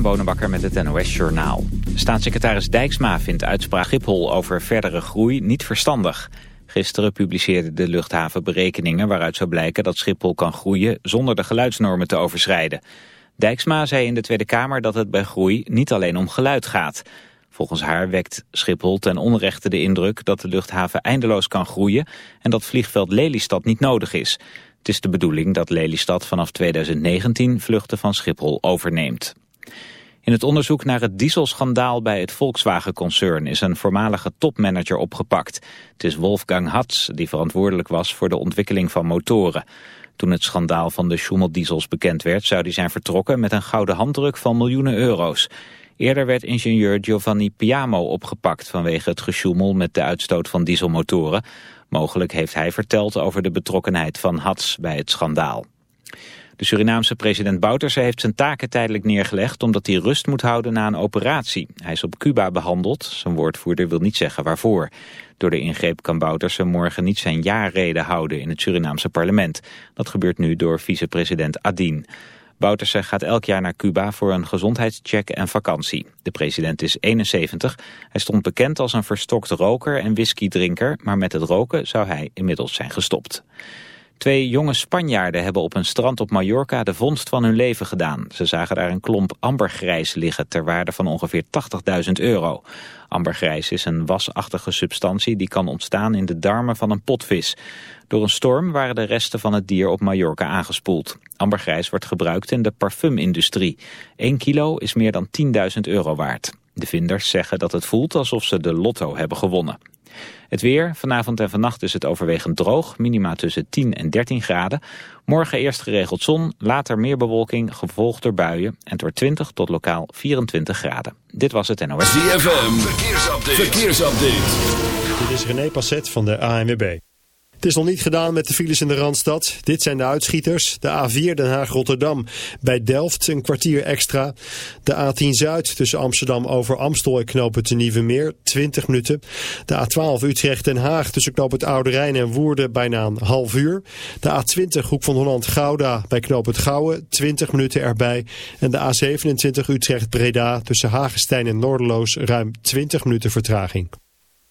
Bonenbakker met het NOS Journaal. Staatssecretaris Dijksma vindt uitspraak Schiphol over verdere groei niet verstandig. Gisteren publiceerde de luchthaven berekeningen waaruit zou blijken dat Schiphol kan groeien zonder de geluidsnormen te overschrijden. Dijksma zei in de Tweede Kamer dat het bij groei niet alleen om geluid gaat. Volgens haar wekt Schiphol ten onrechte de indruk dat de luchthaven eindeloos kan groeien en dat vliegveld Lelystad niet nodig is. Het is de bedoeling dat Lelystad vanaf 2019 vluchten van Schiphol overneemt. In het onderzoek naar het dieselschandaal bij het Volkswagen-concern is een voormalige topmanager opgepakt. Het is Wolfgang Hatz die verantwoordelijk was voor de ontwikkeling van motoren. Toen het schandaal van de Schumel-diesels bekend werd, zou die zijn vertrokken met een gouden handdruk van miljoenen euro's. Eerder werd ingenieur Giovanni Piamo opgepakt vanwege het gesjoemel met de uitstoot van dieselmotoren. Mogelijk heeft hij verteld over de betrokkenheid van Hats bij het schandaal. De Surinaamse president Bouterse heeft zijn taken tijdelijk neergelegd omdat hij rust moet houden na een operatie. Hij is op Cuba behandeld, zijn woordvoerder wil niet zeggen waarvoor. Door de ingreep kan Bouterse morgen niet zijn jaarrede houden in het Surinaamse parlement. Dat gebeurt nu door vicepresident Adin. Bouterse gaat elk jaar naar Cuba voor een gezondheidscheck en vakantie. De president is 71. Hij stond bekend als een verstokte roker en whiskydrinker, maar met het roken zou hij inmiddels zijn gestopt. Twee jonge Spanjaarden hebben op een strand op Mallorca de vondst van hun leven gedaan. Ze zagen daar een klomp ambergrijs liggen ter waarde van ongeveer 80.000 euro. Ambergrijs is een wasachtige substantie die kan ontstaan in de darmen van een potvis. Door een storm waren de resten van het dier op Mallorca aangespoeld. Ambergrijs wordt gebruikt in de parfumindustrie. 1 kilo is meer dan 10.000 euro waard. De vinders zeggen dat het voelt alsof ze de lotto hebben gewonnen. Het weer, vanavond en vannacht is het overwegend droog, minima tussen 10 en 13 graden. Morgen eerst geregeld zon, later meer bewolking, gevolgd door buien. En wordt 20 tot lokaal 24 graden. Dit was het NOS. ZFM, verkeersupdate. verkeersupdate. Dit is René Passet van de ANWB. Het is nog niet gedaan met de files in de Randstad. Dit zijn de uitschieters. De A4 Den Haag-Rotterdam bij Delft een kwartier extra. De A10 Zuid tussen Amsterdam over Amstel en Knoop het Nieuwe Meer 20 minuten. De A12 Utrecht-Den Haag tussen Knoop het Oude Rijn en Woerden bijna een half uur. De A20 Hoek van Holland-Gouda bij Knoop het Gouwen 20 minuten erbij. En de A27 Utrecht-Breda tussen Hagestein en Noorderloos ruim 20 minuten vertraging.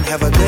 and have a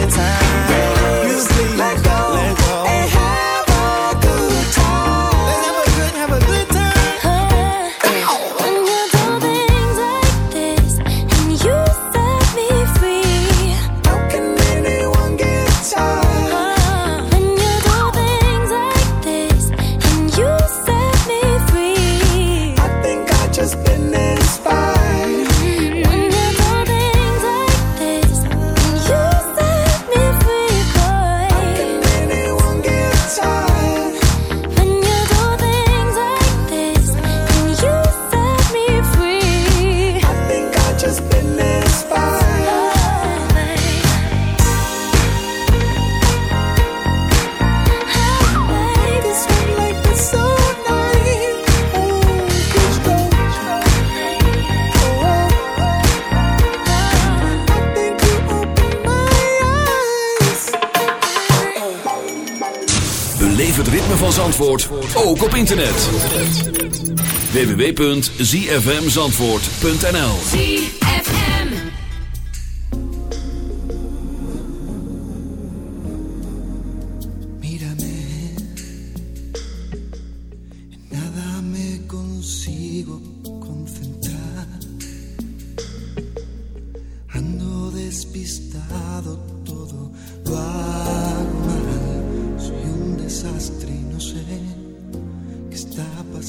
Zandvoort, ook op internet. www.zfmzandvoort.nl Mírame, en nada me consigo concentrar. Ando despistado,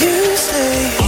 you stay.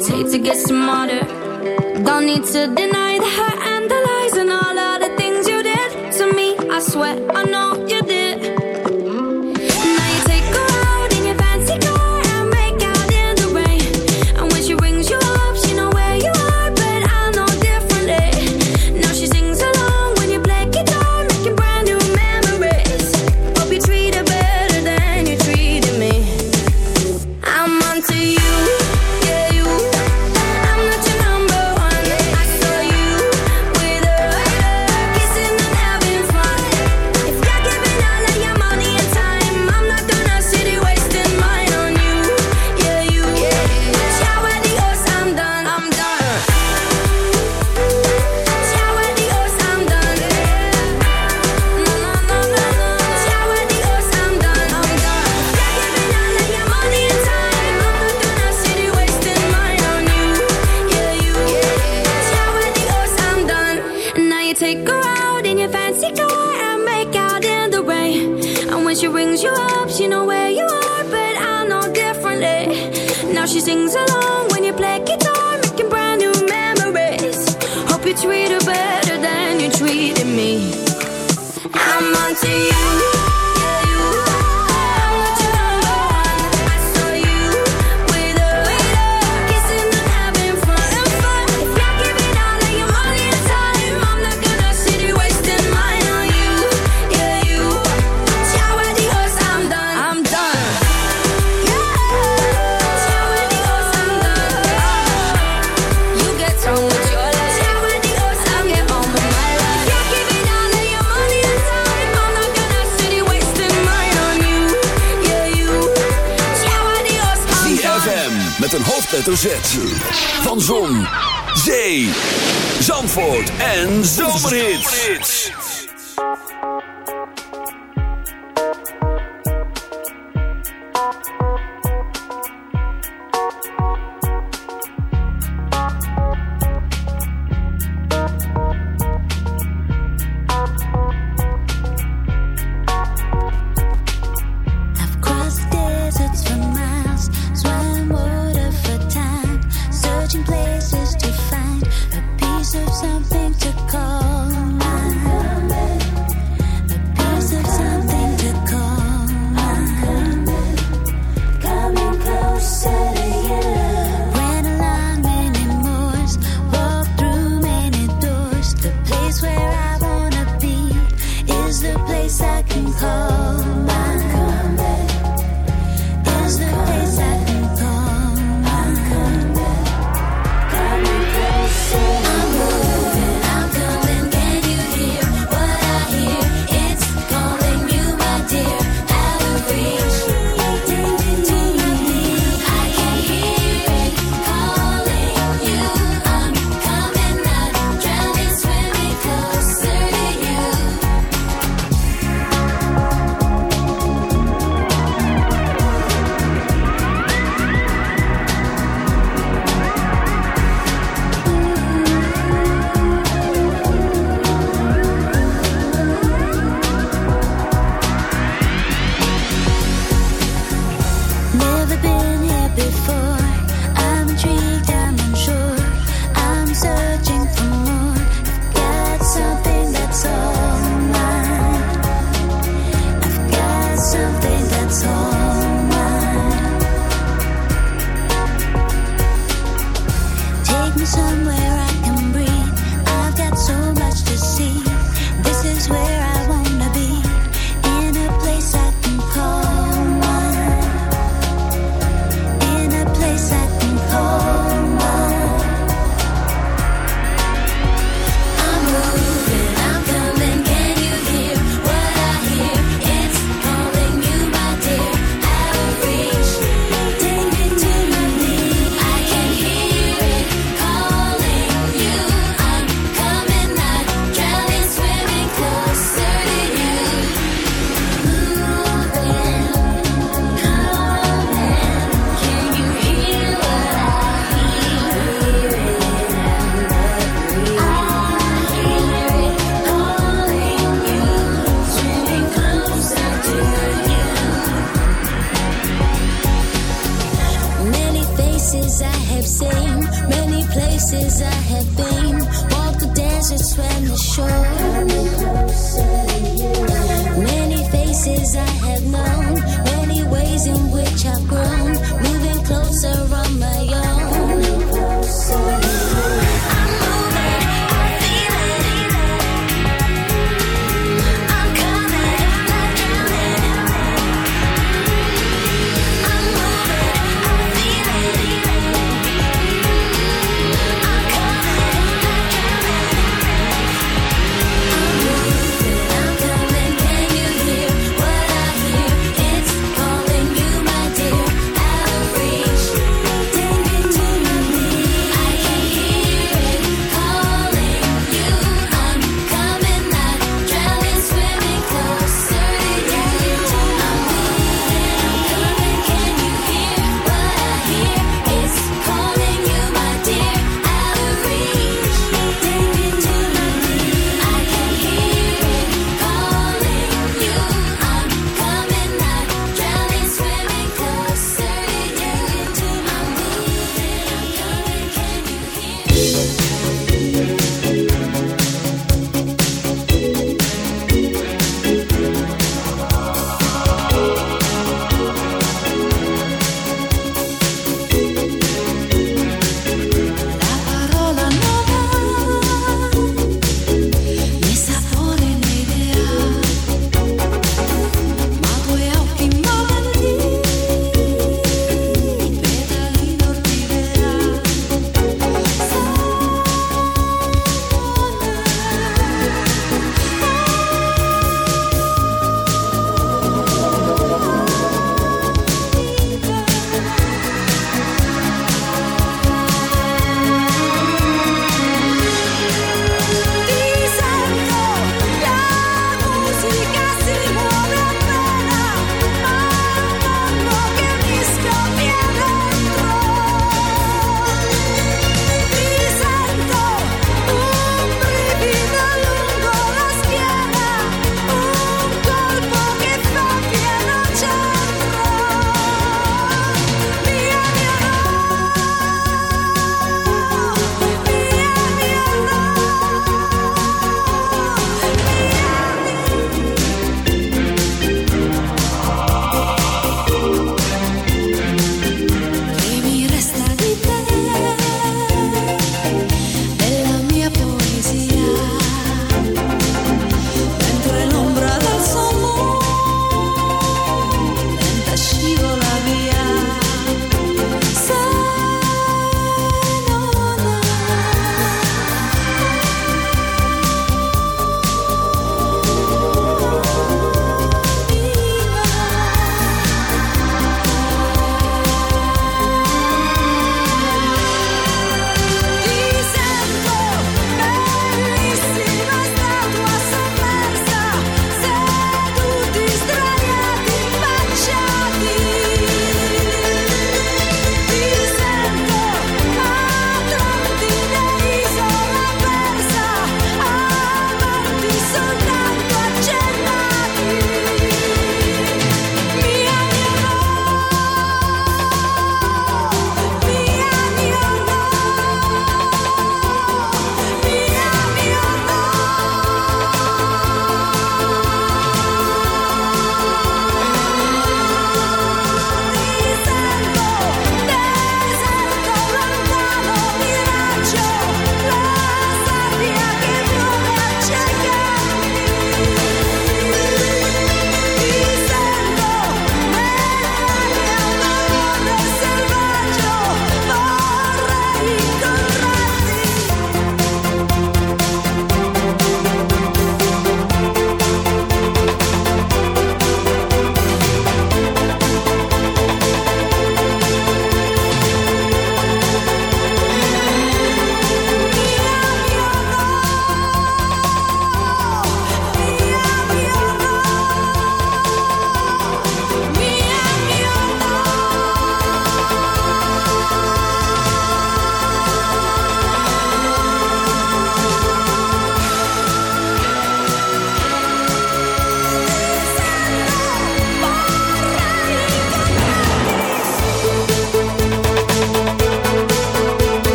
take to get smarter?